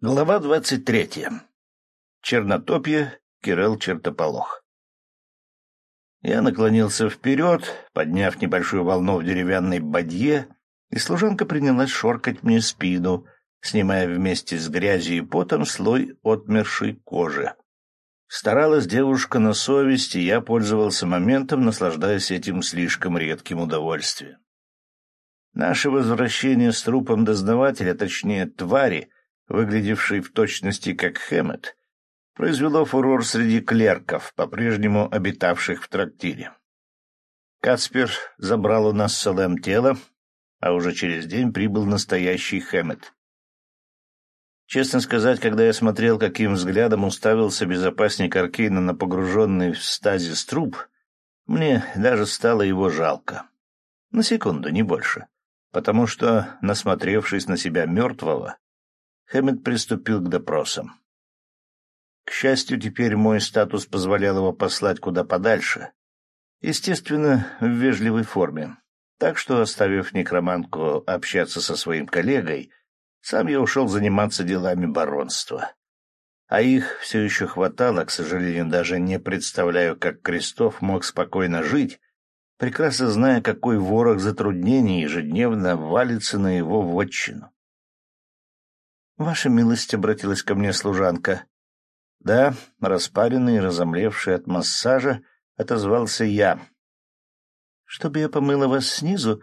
Глава двадцать третья. Чернотопье, Кирилл Чертополох. Я наклонился вперед, подняв небольшую волну в деревянной бадье, и служанка принялась шоркать мне спину, снимая вместе с грязью и потом слой отмершей кожи. Старалась девушка на совесть, и я пользовался моментом, наслаждаясь этим слишком редким удовольствием. Наше возвращение с трупом дознавателя, точнее, твари — выглядевший в точности как Хэммет, произвело фурор среди клерков, по-прежнему обитавших в трактире. Каспер забрал у нас Салем тело, а уже через день прибыл настоящий Хэммет. Честно сказать, когда я смотрел, каким взглядом уставился безопасник Аркейна на погруженный в стазис труп, мне даже стало его жалко. На секунду, не больше. Потому что, насмотревшись на себя мертвого, Хэммет приступил к допросам. К счастью, теперь мой статус позволял его послать куда подальше. Естественно, в вежливой форме. Так что, оставив некромантку общаться со своим коллегой, сам я ушел заниматься делами баронства. А их все еще хватало, к сожалению, даже не представляю, как Крестов мог спокойно жить, прекрасно зная, какой ворох затруднений ежедневно валится на его вотчину. «Ваша милость», — обратилась ко мне служанка. «Да, распаренный и разомлевший от массажа, отозвался я. «Чтобы я помыла вас снизу,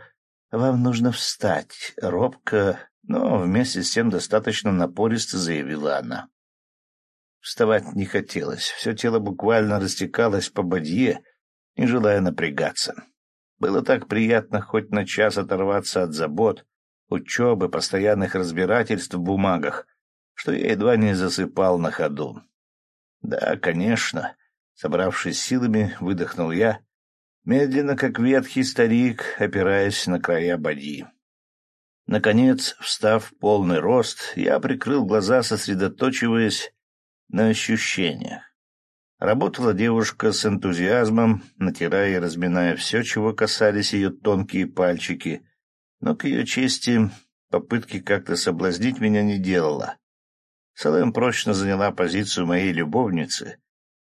вам нужно встать», — робко, но вместе с тем достаточно напористо заявила она. Вставать не хотелось, все тело буквально растекалось по бадье, не желая напрягаться. Было так приятно хоть на час оторваться от забот, учебы, постоянных разбирательств в бумагах, что я едва не засыпал на ходу. Да, конечно, собравшись силами, выдохнул я, медленно, как ветхий старик, опираясь на края бадьи. Наконец, встав в полный рост, я прикрыл глаза, сосредоточиваясь на ощущениях. Работала девушка с энтузиазмом, натирая и разминая все, чего касались ее тонкие пальчики — но, к ее чести, попытки как-то соблазнить меня не делала. Салем прочно заняла позицию моей любовницы,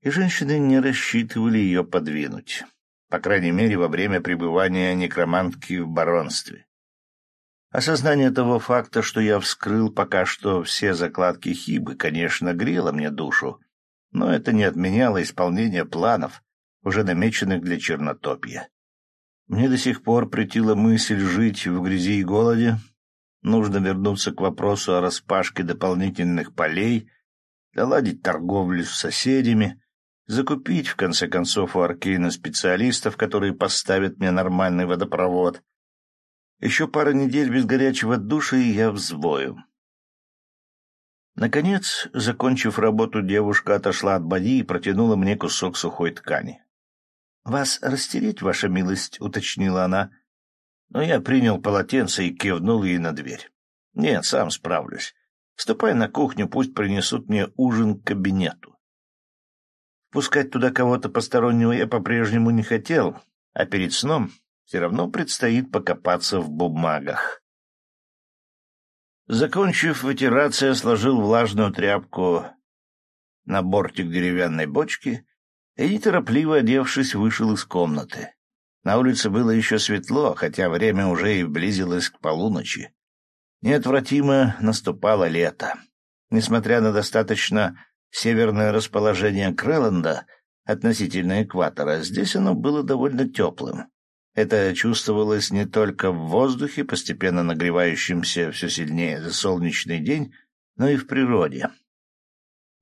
и женщины не рассчитывали ее подвинуть, по крайней мере, во время пребывания некромантки в баронстве. Осознание того факта, что я вскрыл пока что все закладки Хибы, конечно, грело мне душу, но это не отменяло исполнение планов, уже намеченных для Чернотопья. Мне до сих пор претила мысль жить в грязи и голоде. Нужно вернуться к вопросу о распашке дополнительных полей, наладить торговлю с соседями, закупить, в конце концов, у Аркейна специалистов, которые поставят мне нормальный водопровод. Еще пара недель без горячего душа, и я взвою. Наконец, закончив работу, девушка отошла от боди и протянула мне кусок сухой ткани. «Вас растереть, ваша милость?» — уточнила она. Но я принял полотенце и кивнул ей на дверь. «Нет, сам справлюсь. Ступай на кухню, пусть принесут мне ужин к кабинету». Пускать туда кого-то постороннего я по-прежнему не хотел, а перед сном все равно предстоит покопаться в бумагах. Закончив вытираться, я сложил влажную тряпку на бортик деревянной бочки и, неторопливо одевшись, вышел из комнаты. На улице было еще светло, хотя время уже и близилось к полуночи. Неотвратимо наступало лето. Несмотря на достаточно северное расположение Крэлленда относительно экватора, здесь оно было довольно теплым. Это чувствовалось не только в воздухе, постепенно нагревающемся все сильнее за солнечный день, но и в природе.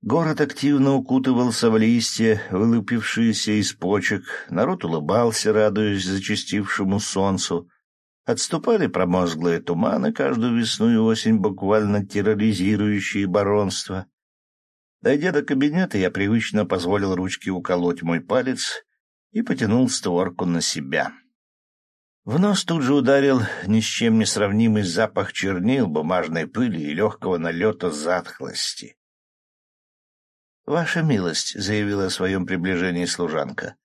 Город активно укутывался в листья, вылупившиеся из почек, народ улыбался, радуясь зачастившему солнцу. Отступали промозглые туманы каждую весну и осень, буквально терроризирующие баронство. Дойдя до кабинета, я привычно позволил ручке уколоть мой палец и потянул створку на себя. В нос тут же ударил ни с чем не сравнимый запах чернил, бумажной пыли и легкого налета затхлости. «Ваша милость», — заявила о своем приближении служанка.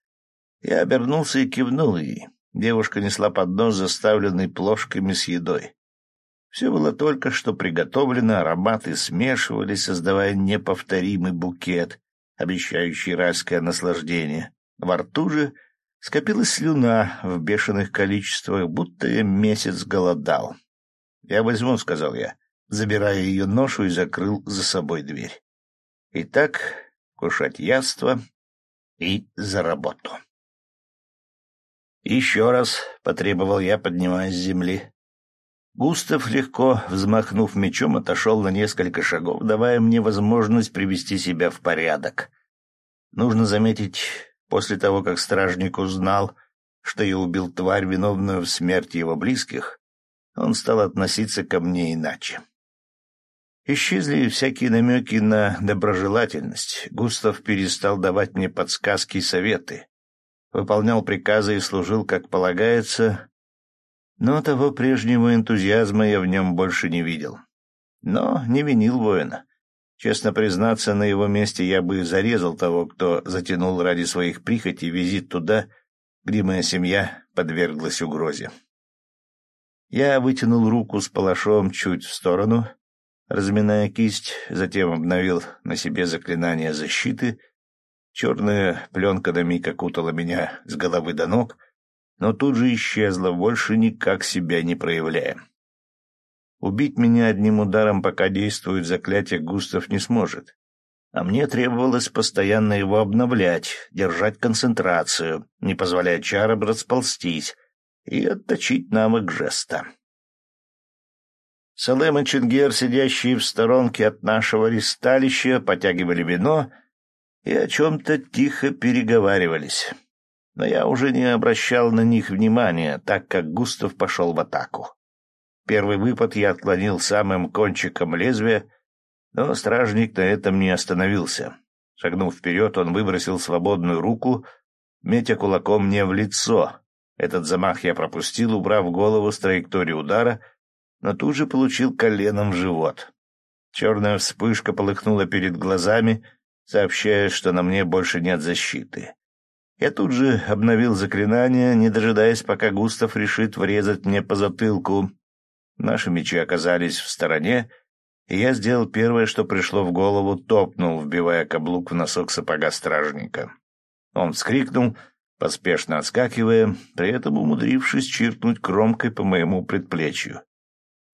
Я обернулся и кивнул ей. Девушка несла поднос, заставленный плошками с едой. Все было только что приготовлено, ароматы смешивались, создавая неповторимый букет, обещающий райское наслаждение. Во рту же скопилась слюна в бешеных количествах, будто я месяц голодал. «Я возьму», — сказал я, забирая ее ношу и закрыл за собой дверь. Итак, кушать яство и за работу. «Еще раз», — потребовал я, поднимаясь с земли. Густав, легко взмахнув мечом, отошел на несколько шагов, давая мне возможность привести себя в порядок. Нужно заметить, после того, как стражник узнал, что я убил тварь, виновную в смерти его близких, он стал относиться ко мне иначе. Исчезли всякие намеки на доброжелательность. Густав перестал давать мне подсказки и советы. Выполнял приказы и служил, как полагается, но того прежнего энтузиазма я в нем больше не видел. Но не винил воина. Честно признаться, на его месте я бы зарезал того, кто затянул ради своих прихотей визит туда, где моя семья подверглась угрозе. Я вытянул руку с палашом чуть в сторону, разминая кисть, затем обновил на себе заклинание защиты. Черная пленка на миг окутала меня с головы до ног — но тут же исчезла, больше никак себя не проявляя. Убить меня одним ударом, пока действует заклятие, Густав не сможет. А мне требовалось постоянно его обновлять, держать концентрацию, не позволять чарам расползтись и отточить навык жеста. Салем и Чингер, сидящие в сторонке от нашего ристалища, потягивали вино и о чем-то тихо переговаривались но я уже не обращал на них внимания, так как Густав пошел в атаку. Первый выпад я отклонил самым кончиком лезвия, но стражник на этом не остановился. Шагнув вперед, он выбросил свободную руку, метя кулаком мне в лицо. Этот замах я пропустил, убрав голову с траектории удара, но тут же получил коленом в живот. Черная вспышка полыхнула перед глазами, сообщая, что на мне больше нет защиты. Я тут же обновил заклинание, не дожидаясь, пока Густав решит врезать мне по затылку. Наши мечи оказались в стороне, и я сделал первое, что пришло в голову, топнул, вбивая каблук в носок сапога стражника. Он вскрикнул, поспешно отскакивая, при этом умудрившись чиркнуть кромкой по моему предплечью.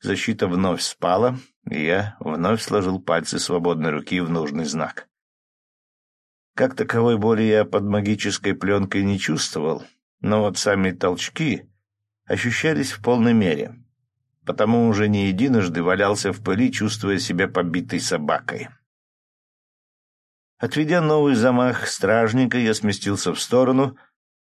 Защита вновь спала, и я вновь сложил пальцы свободной руки в нужный знак. Как таковой боли я под магической пленкой не чувствовал, но вот сами толчки ощущались в полной мере. Потому уже не единожды валялся в пыли, чувствуя себя побитой собакой. Отведя новый замах стражника, я сместился в сторону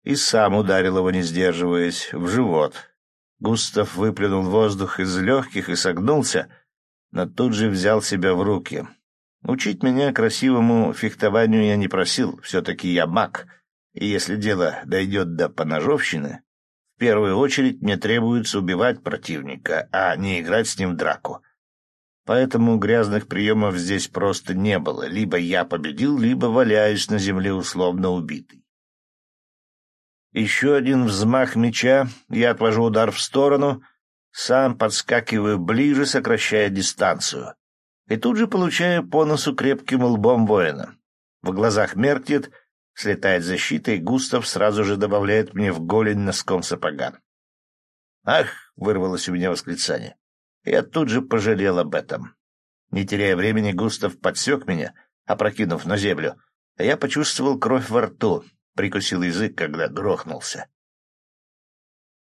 и сам ударил его, не сдерживаясь, в живот. Густав выплюнул воздух из легких и согнулся, но тут же взял себя в руки. Учить меня красивому фехтованию я не просил, все-таки я маг, и если дело дойдет до поножовщины, в первую очередь мне требуется убивать противника, а не играть с ним в драку. Поэтому грязных приемов здесь просто не было, либо я победил, либо валяюсь на земле условно убитый. Еще один взмах меча, я отвожу удар в сторону, сам подскакиваю ближе, сокращая дистанцию и тут же получаю по носу крепким лбом воина. В глазах меркнет, слетает защита, и Густав сразу же добавляет мне в голень носком сапога. «Ах!» — вырвалось у меня восклицание. Я тут же пожалел об этом. Не теряя времени, Густав подсек меня, опрокинув на землю, а я почувствовал кровь во рту, прикусил язык, когда грохнулся.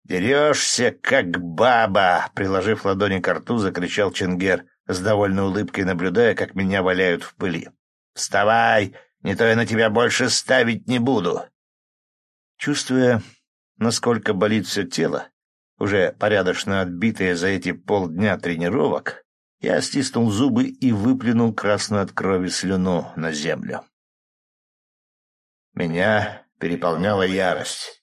«Дерешься, как баба!» — приложив ладони к рту, закричал Ченгер, с довольной улыбкой наблюдая, как меня валяют в пыли. «Вставай! Не то я на тебя больше ставить не буду!» Чувствуя, насколько болит все тело, уже порядочно отбитое за эти полдня тренировок, я стиснул зубы и выплюнул красную от крови слюну на землю. Меня переполняла ярость.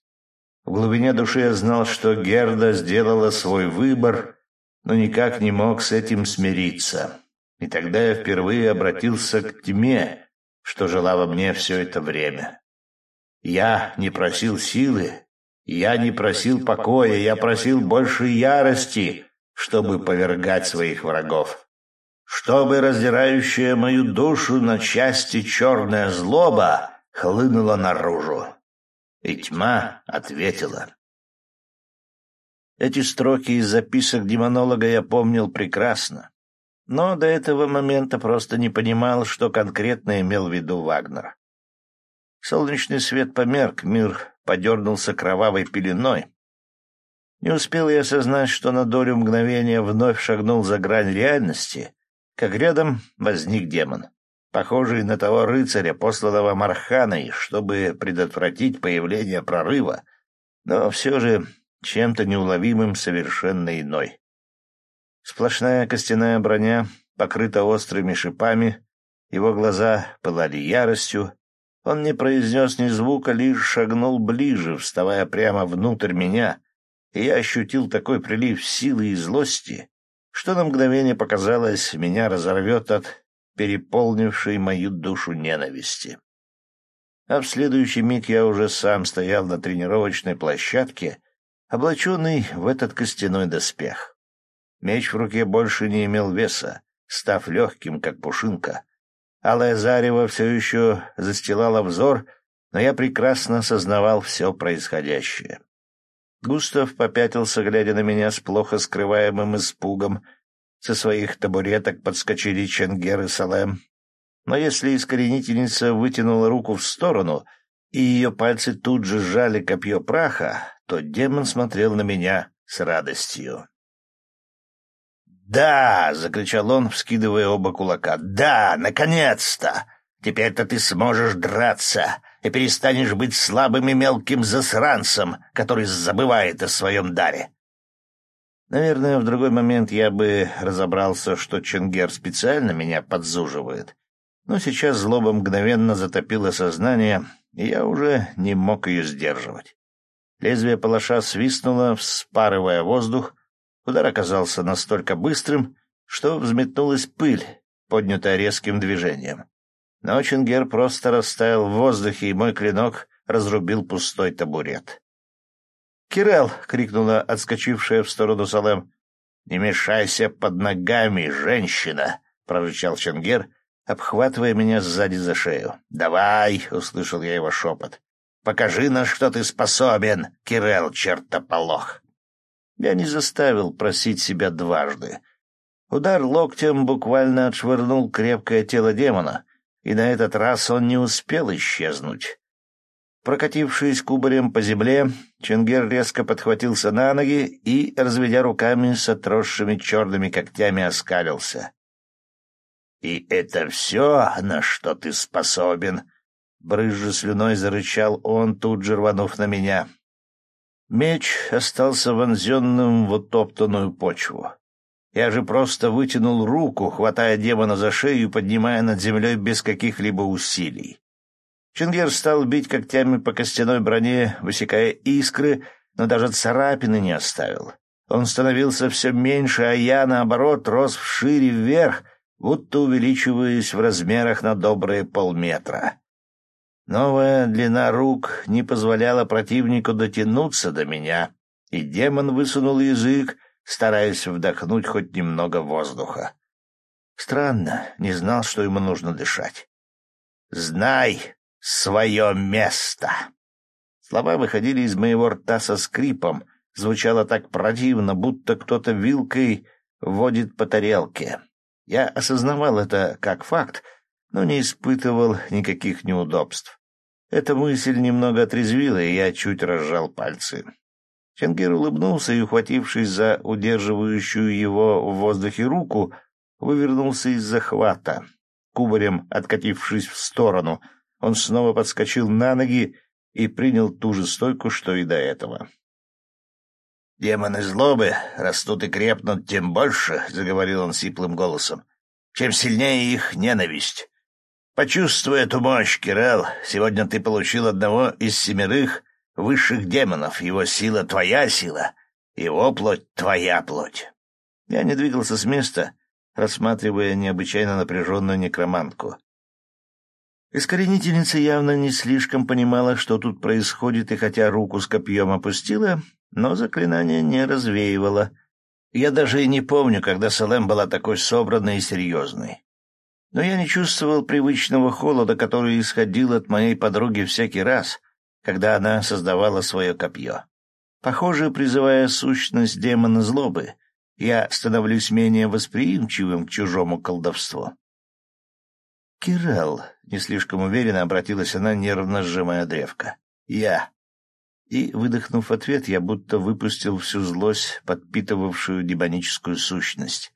В глубине души я знал, что Герда сделала свой выбор но никак не мог с этим смириться. И тогда я впервые обратился к тьме, что жила во мне все это время. Я не просил силы, я не просил покоя, я просил больше ярости, чтобы повергать своих врагов. Чтобы раздирающая мою душу на части черная злоба хлынула наружу. И тьма ответила. Эти строки из записок демонолога я помнил прекрасно, но до этого момента просто не понимал, что конкретно имел в виду Вагнер. Солнечный свет померк, мир подернулся кровавой пеленой. Не успел я осознать, что на долю мгновения вновь шагнул за грань реальности, как рядом возник демон, похожий на того рыцаря, посланного Марханой, чтобы предотвратить появление прорыва, но все же чем-то неуловимым совершенно иной. Сплошная костяная броня покрыта острыми шипами, его глаза пылали яростью. Он не произнес ни звука, лишь шагнул ближе, вставая прямо внутрь меня, и я ощутил такой прилив силы и злости, что на мгновение показалось, меня разорвет от переполнившей мою душу ненависти. А в следующий миг я уже сам стоял на тренировочной площадке облаченный в этот костяной доспех. Меч в руке больше не имел веса, став легким, как пушинка. Алая зарево все еще застилала взор, но я прекрасно осознавал все происходящее. Густав попятился, глядя на меня с плохо скрываемым испугом. Со своих табуреток подскочили Ченгер и Салем. Но если искоренительница вытянула руку в сторону, и ее пальцы тут же сжали копье праха, то демон смотрел на меня с радостью. «Да!» — закричал он, вскидывая оба кулака. «Да! Наконец-то! Теперь-то ты сможешь драться и перестанешь быть слабым и мелким засранцем, который забывает о своем даре!» Наверное, в другой момент я бы разобрался, что Ченгер специально меня подзуживает. Но сейчас злоба мгновенно затопила сознание, и я уже не мог ее сдерживать. Лезвие палаша свистнуло, вспарывая воздух. Удар оказался настолько быстрым, что взметнулась пыль, поднятая резким движением. Но Чингер просто растаял в воздухе, и мой клинок разрубил пустой табурет. «Кирелл!» — крикнула отскочившая в сторону Салем. «Не мешайся под ногами, женщина!» — прорычал Чингер, обхватывая меня сзади за шею. «Давай!» — услышал я его шепот. Покажи, на что ты способен, Кирелл чертополох. Я не заставил просить себя дважды. Удар локтем буквально отшвырнул крепкое тело демона, и на этот раз он не успел исчезнуть. Прокатившись кубарем по земле, Ченгер резко подхватился на ноги и, разведя руками с отросшими черными когтями, оскалился. — И это все, на что ты способен? Брызжа слюной зарычал он, тут же рванув на меня. Меч остался вонзенным в утоптанную почву. Я же просто вытянул руку, хватая демона за шею и поднимая над землей без каких-либо усилий. Чингер стал бить когтями по костяной броне, высекая искры, но даже царапины не оставил. Он становился все меньше, а я, наоборот, рос вшире вверх, будто увеличиваясь в размерах на добрые полметра. Новая длина рук не позволяла противнику дотянуться до меня, и демон высунул язык, стараясь вдохнуть хоть немного воздуха. Странно, не знал, что ему нужно дышать. «Знай свое место!» Слова выходили из моего рта со скрипом, звучало так противно, будто кто-то вилкой водит по тарелке. Я осознавал это как факт, но не испытывал никаких неудобств. Эта мысль немного отрезвила, и я чуть разжал пальцы. Ченгер улыбнулся и, ухватившись за удерживающую его в воздухе руку, вывернулся из захвата. Кубарем откатившись в сторону, он снова подскочил на ноги и принял ту же стойку, что и до этого. «Демоны злобы растут и крепнут тем больше», — заговорил он сиплым голосом, — «чем сильнее их ненависть. Почувствуй эту мощь, Кирелл. Сегодня ты получил одного из семерых высших демонов. Его сила — твоя сила, его плоть — твоя плоть». Я не двигался с места, рассматривая необычайно напряженную некромантку. Искоренительница явно не слишком понимала, что тут происходит, и хотя руку с копьем опустила, но заклинание не развеивала. Я даже и не помню, когда Салем была такой собранной и серьезной. Но я не чувствовал привычного холода, который исходил от моей подруги всякий раз, когда она создавала свое копье. Похоже, призывая сущность демона злобы, я становлюсь менее восприимчивым к чужому колдовству. «Кирелл», — не слишком уверенно обратилась она, нервно сжимая древко. «Я». И, выдохнув ответ, я будто выпустил всю злость, подпитывавшую демоническую сущность.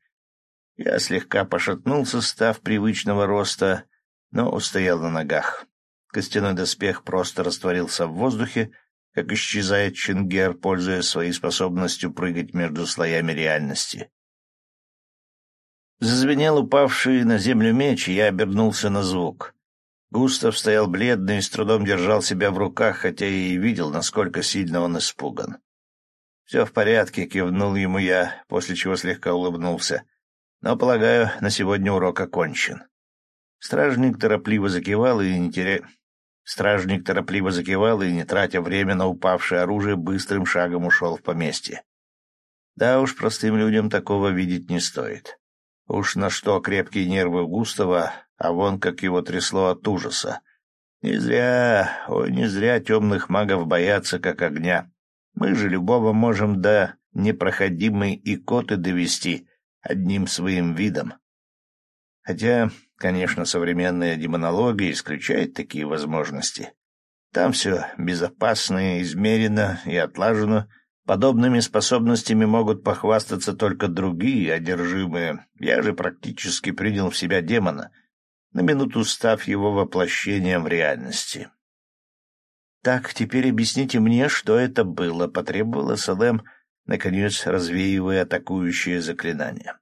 Я слегка пошатнулся, став привычного роста, но устоял на ногах. Костяной доспех просто растворился в воздухе, как исчезает Чингер, пользуясь своей способностью прыгать между слоями реальности. Зазвенел упавший на землю меч, и я обернулся на звук. Густав стоял бледный и с трудом держал себя в руках, хотя и видел, насколько сильно он испуган. «Все в порядке», — кивнул ему я, после чего слегка улыбнулся. «Но, полагаю, на сегодня урок окончен». Стражник торопливо закивал и, не теря... Стражник торопливо закивал и, не тратя время на упавшее оружие, быстрым шагом ушел в поместье. Да уж, простым людям такого видеть не стоит. Уж на что крепкие нервы Густава, а вон как его трясло от ужаса. Не зря, ой, не зря темных магов боятся, как огня. Мы же любого можем до непроходимой икоты довести одним своим видом. Хотя, конечно, современная демонология исключает такие возможности. Там все безопасно, измерено и отлажено, Подобными способностями могут похвастаться только другие, одержимые. Я же практически принял в себя демона, на минуту став его воплощением в реальности. «Так, теперь объясните мне, что это было», — потребовала Салем, наконец развеивая атакующее заклинание.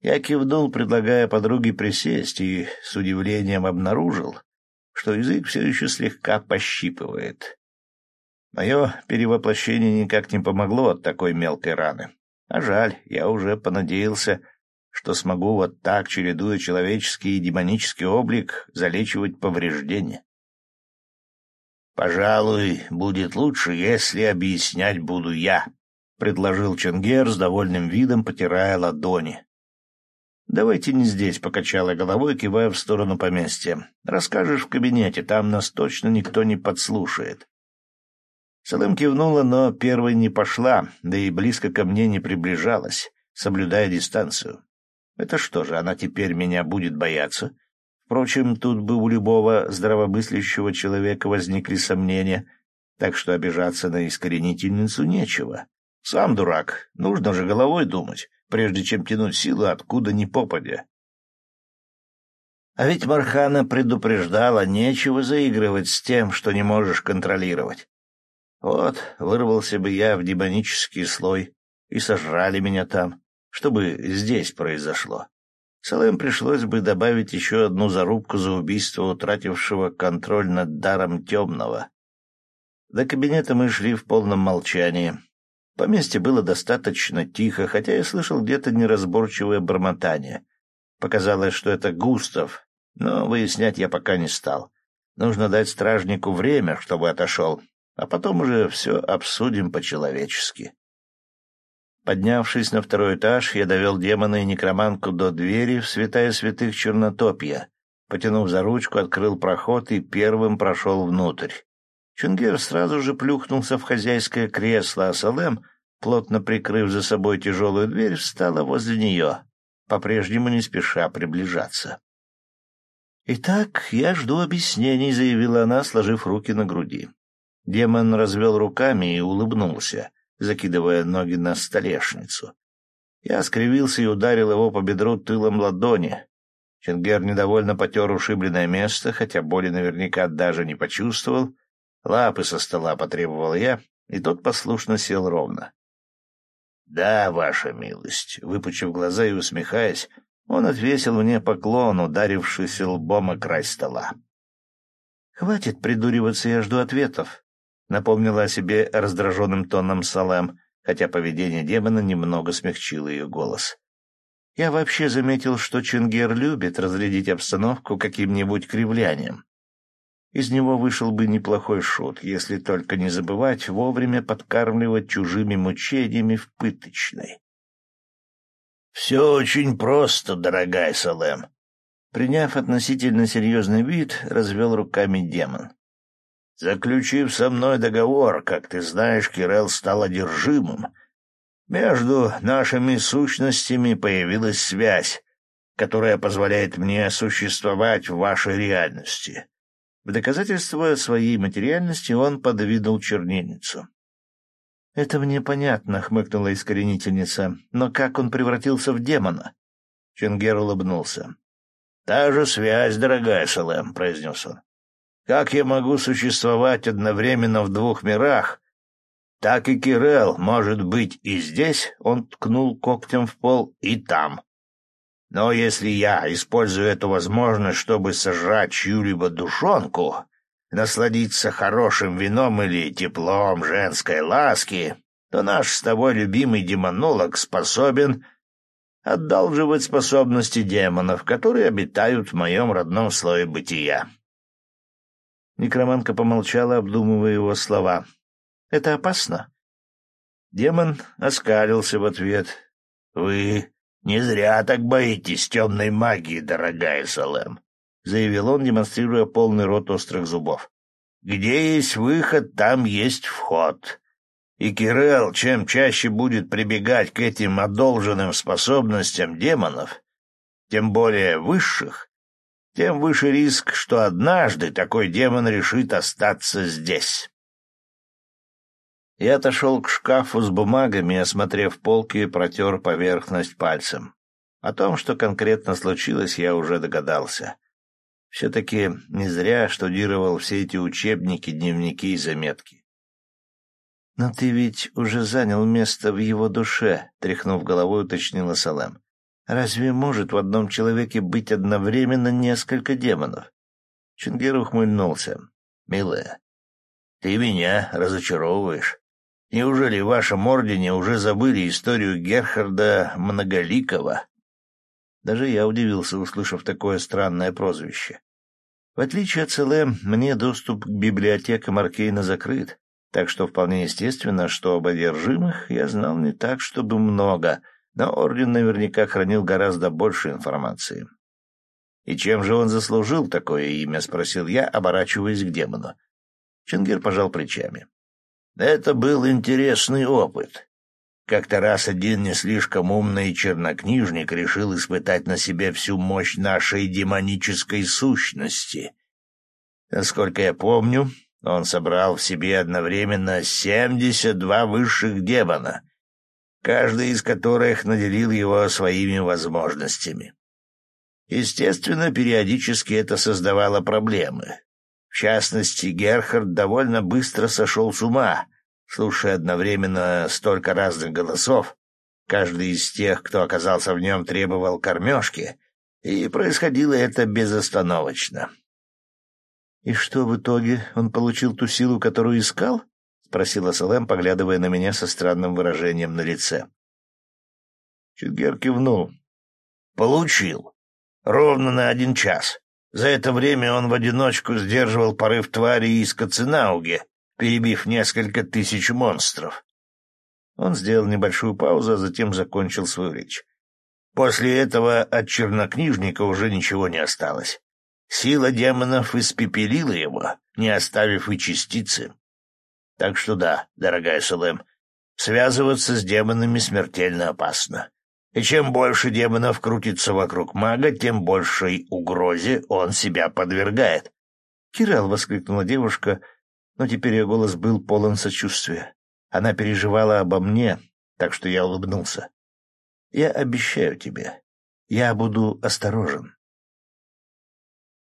Я кивнул, предлагая подруге присесть, и с удивлением обнаружил, что язык все еще слегка пощипывает. Мое перевоплощение никак не помогло от такой мелкой раны. А жаль, я уже понадеялся, что смогу вот так, чередуя человеческий и демонический облик, залечивать повреждения. «Пожалуй, будет лучше, если объяснять буду я», — предложил Ченгер с довольным видом, потирая ладони. «Давайте не здесь», — покачала головой, кивая в сторону поместья. «Расскажешь в кабинете, там нас точно никто не подслушает». Салым кивнула, но первой не пошла, да и близко ко мне не приближалась, соблюдая дистанцию. Это что же, она теперь меня будет бояться? Впрочем, тут бы у любого здравомыслящего человека возникли сомнения, так что обижаться на искоренительницу нечего. Сам дурак, нужно же головой думать, прежде чем тянуть силу откуда ни попадя. А ведь Мархана предупреждала, нечего заигрывать с тем, что не можешь контролировать. Вот, вырвался бы я в демонический слой, и сожрали меня там, чтобы здесь произошло. Салем пришлось бы добавить еще одну зарубку за убийство утратившего контроль над даром темного. До кабинета мы шли в полном молчании. По месте было достаточно тихо, хотя я слышал где-то неразборчивое бормотание. Показалось, что это Густав, но выяснять я пока не стал. Нужно дать стражнику время, чтобы отошел, а потом уже все обсудим по-человечески. Поднявшись на второй этаж, я довел демона и некроманку до двери в святая святых Чернотопья. Потянув за ручку, открыл проход и первым прошел внутрь. Чунгер сразу же плюхнулся в хозяйское кресло, а Салем, плотно прикрыв за собой тяжелую дверь, встала возле нее, по-прежнему не спеша приближаться. «Итак, я жду объяснений», — заявила она, сложив руки на груди. Демон развел руками и улыбнулся, закидывая ноги на столешницу. Я скривился и ударил его по бедру тылом ладони. Ченгер недовольно потер ушибленное место, хотя боли наверняка даже не почувствовал. Лапы со стола потребовал я, и тот послушно сел ровно. — Да, ваша милость, — выпучив глаза и усмехаясь, он отвесил мне поклон, ударившись лбом о край стола. — Хватит придуриваться, я жду ответов. Напомнила о себе раздраженным тоном Салем, хотя поведение демона немного смягчило ее голос. Я вообще заметил, что Чингер любит разрядить обстановку каким-нибудь кривлянием. Из него вышел бы неплохой шут, если только не забывать вовремя подкармливать чужими мучениями в пыточной. «Все очень просто, дорогая Салем». Приняв относительно серьезный вид, развел руками демон. «Заключив со мной договор, как ты знаешь, Кирелл стал одержимым. Между нашими сущностями появилась связь, которая позволяет мне существовать в вашей реальности». В доказательство своей материальности он подвинул чернильницу. «Это мне понятно», — хмыкнула искоренительница. «Но как он превратился в демона?» Ченгер улыбнулся. «Та же связь, дорогая Салем», — произнес он. «Как я могу существовать одновременно в двух мирах, так и Кирелл может быть и здесь», — он ткнул когтем в пол, — «и там. Но если я использую эту возможность, чтобы сожрать чью-либо душонку, насладиться хорошим вином или теплом женской ласки, то наш с тобой любимый демонолог способен одалживать способности демонов, которые обитают в моем родном слое бытия. Некроманка помолчала, обдумывая его слова. «Это опасно?» Демон оскалился в ответ. «Вы не зря так боитесь темной магии, дорогая Салем заявил он, демонстрируя полный рот острых зубов. «Где есть выход, там есть вход. И Кирелл чем чаще будет прибегать к этим одолженным способностям демонов, тем более высших, тем выше риск, что однажды такой демон решит остаться здесь». Я отошел к шкафу с бумагами, осмотрев полки, протер поверхность пальцем. О том, что конкретно случилось, я уже догадался. Все-таки не зря штудировал все эти учебники, дневники и заметки. «Но ты ведь уже занял место в его душе», — тряхнув головой, уточнила Салем. «Разве может в одном человеке быть одновременно несколько демонов?» Чингер ухмыльнулся. «Милая, ты меня разочаровываешь. Неужели в вашем ордене уже забыли историю Герхарда Многоликого?» Даже я удивился, услышав такое странное прозвище. В отличие от ЦЛМ, мне доступ к библиотекам Аркейна закрыт, так что вполне естественно, что об одержимых я знал не так, чтобы много, но Орден наверняка хранил гораздо больше информации. «И чем же он заслужил такое имя?» — спросил я, оборачиваясь к демону. Чингир пожал плечами. «Это был интересный опыт. Как-то раз один не слишком умный чернокнижник решил испытать на себе всю мощь нашей демонической сущности. Насколько я помню, он собрал в себе одновременно семьдесят два высших демона, каждый из которых наделил его своими возможностями. Естественно, периодически это создавало проблемы. В частности, Герхард довольно быстро сошел с ума — слушая одновременно столько разных голосов. Каждый из тех, кто оказался в нем, требовал кормежки, и происходило это безостановочно. — И что в итоге он получил ту силу, которую искал? — спросила Салем, поглядывая на меня со странным выражением на лице. Чугер кивнул. — Получил. Ровно на один час. За это время он в одиночку сдерживал порыв твари из Кацинауге, перебив несколько тысяч монстров. Он сделал небольшую паузу, а затем закончил свою речь. После этого от чернокнижника уже ничего не осталось. Сила демонов испепелила его, не оставив и частицы. Так что да, дорогая Салем, связываться с демонами смертельно опасно. И чем больше демонов крутится вокруг мага, тем большей угрозе он себя подвергает. — Кирилл! — воскликнула девушка — но теперь ее голос был полон сочувствия. Она переживала обо мне, так что я улыбнулся. «Я обещаю тебе, я буду осторожен.